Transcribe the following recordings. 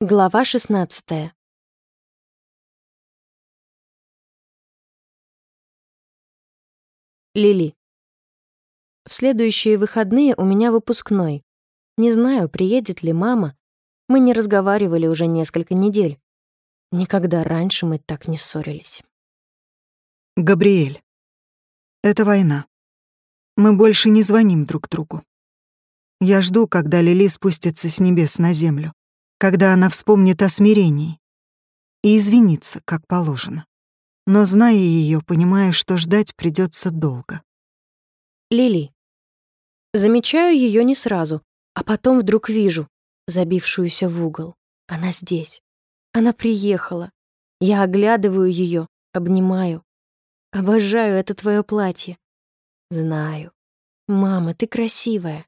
Глава 16. Лили. В следующие выходные у меня выпускной. Не знаю, приедет ли мама. Мы не разговаривали уже несколько недель. Никогда раньше мы так не ссорились. Габриэль. Это война. Мы больше не звоним друг другу. Я жду, когда Лили спустится с небес на землю когда она вспомнит о смирении и извинится, как положено. Но, зная ее, понимаю, что ждать придется долго. Лили. Замечаю ее не сразу, а потом вдруг вижу, забившуюся в угол. Она здесь. Она приехала. Я оглядываю ее, обнимаю. Обожаю это твое платье. Знаю. Мама, ты красивая.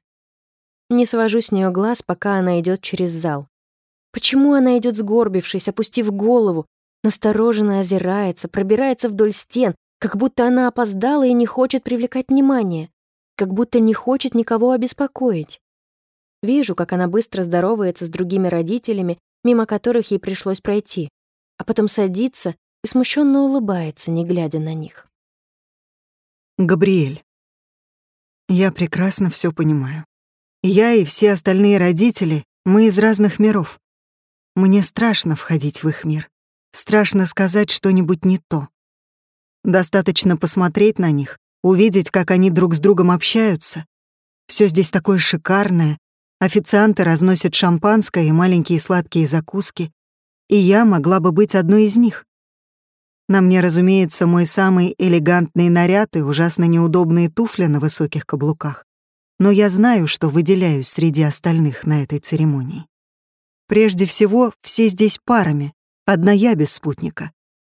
Не свожу с нее глаз, пока она идет через зал. Почему она идет сгорбившись, опустив голову, настороженно озирается, пробирается вдоль стен, как будто она опоздала и не хочет привлекать внимание, как будто не хочет никого обеспокоить? Вижу, как она быстро здоровается с другими родителями, мимо которых ей пришлось пройти, а потом садится и смущенно улыбается, не глядя на них. Габриэль, я прекрасно все понимаю. Я и все остальные родители, мы из разных миров. Мне страшно входить в их мир. Страшно сказать что-нибудь не то. Достаточно посмотреть на них, увидеть, как они друг с другом общаются. Все здесь такое шикарное. Официанты разносят шампанское и маленькие сладкие закуски. И я могла бы быть одной из них. На мне, разумеется, мой самый элегантный наряд и ужасно неудобные туфли на высоких каблуках. Но я знаю, что выделяюсь среди остальных на этой церемонии. Прежде всего, все здесь парами, одна я без спутника.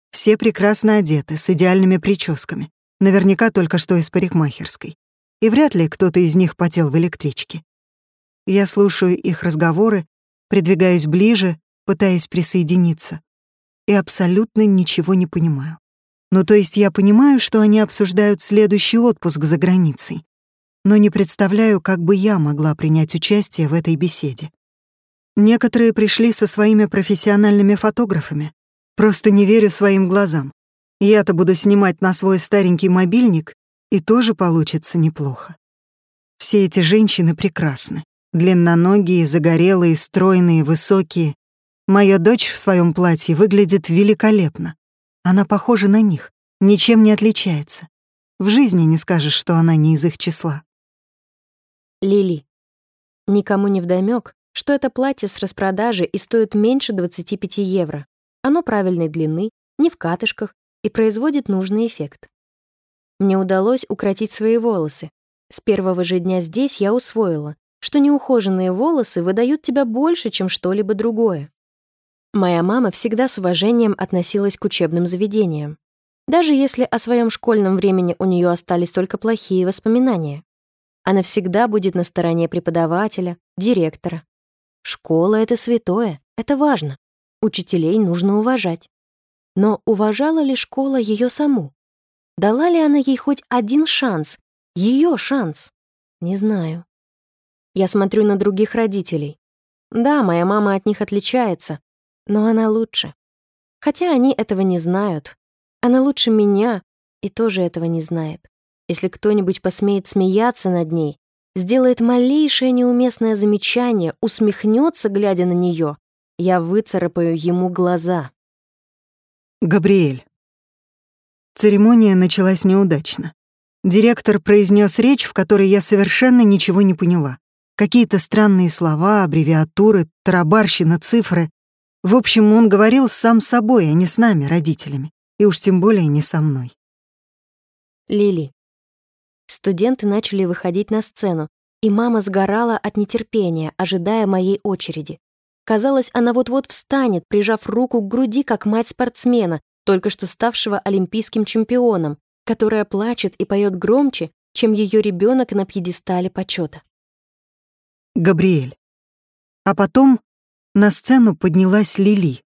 Все прекрасно одеты, с идеальными прическами, наверняка только что из парикмахерской. И вряд ли кто-то из них потел в электричке. Я слушаю их разговоры, придвигаюсь ближе, пытаясь присоединиться, и абсолютно ничего не понимаю. Ну, то есть я понимаю, что они обсуждают следующий отпуск за границей, но не представляю, как бы я могла принять участие в этой беседе. Некоторые пришли со своими профессиональными фотографами. Просто не верю своим глазам. Я-то буду снимать на свой старенький мобильник, и тоже получится неплохо. Все эти женщины прекрасны. Длинноногие, загорелые, стройные, высокие. Моя дочь в своем платье выглядит великолепно. Она похожа на них, ничем не отличается. В жизни не скажешь, что она не из их числа. Лили. Никому не вдомёк, что это платье с распродажи и стоит меньше 25 евро. Оно правильной длины, не в катышках и производит нужный эффект. Мне удалось укротить свои волосы. С первого же дня здесь я усвоила, что неухоженные волосы выдают тебя больше, чем что-либо другое. Моя мама всегда с уважением относилась к учебным заведениям, даже если о своем школьном времени у нее остались только плохие воспоминания. Она всегда будет на стороне преподавателя, директора, Школа — это святое, это важно. Учителей нужно уважать. Но уважала ли школа ее саму? Дала ли она ей хоть один шанс? Ее шанс? Не знаю. Я смотрю на других родителей. Да, моя мама от них отличается, но она лучше. Хотя они этого не знают. Она лучше меня и тоже этого не знает. Если кто-нибудь посмеет смеяться над ней, сделает малейшее неуместное замечание, усмехнется, глядя на нее, я выцарапаю ему глаза. Габриэль. Церемония началась неудачно. Директор произнес речь, в которой я совершенно ничего не поняла. Какие-то странные слова, аббревиатуры, тарабарщина, цифры. В общем, он говорил сам собой, а не с нами, родителями. И уж тем более не со мной. Лили, Студенты начали выходить на сцену, и мама сгорала от нетерпения, ожидая моей очереди. Казалось, она вот-вот встанет, прижав руку к груди, как мать спортсмена, только что ставшего олимпийским чемпионом, которая плачет и поет громче, чем ее ребенок на пьедестале почета. Габриэль. А потом на сцену поднялась Лили.